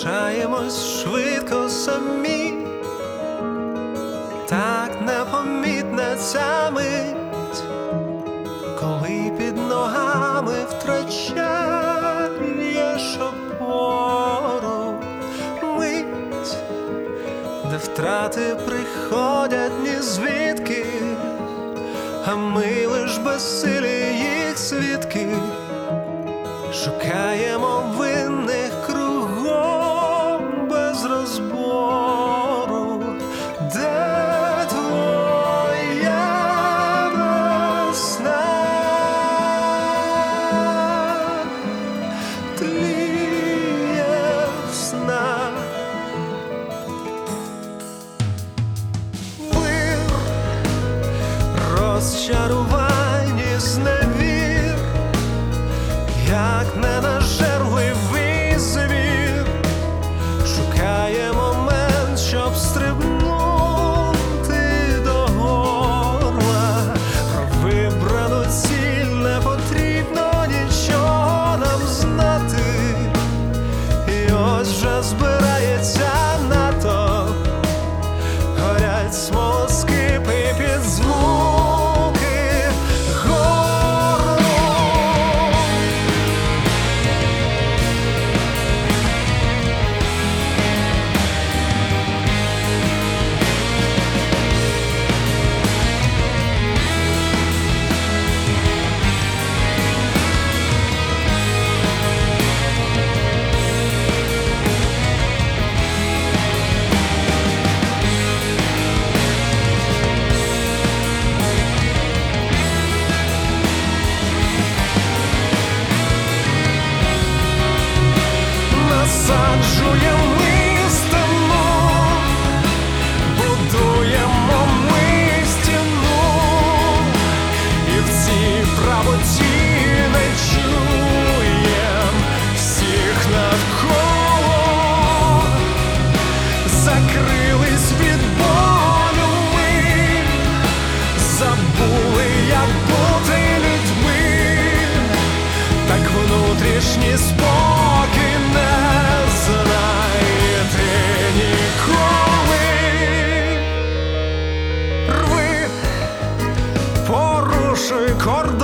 залишаємось швидко самі, так непомітна ця мить, коли під ногами втрачаєш опору мить, де втрати приходять ні звідки, а ми лиш безсилі їх свідки, шукаємо ви. accorgo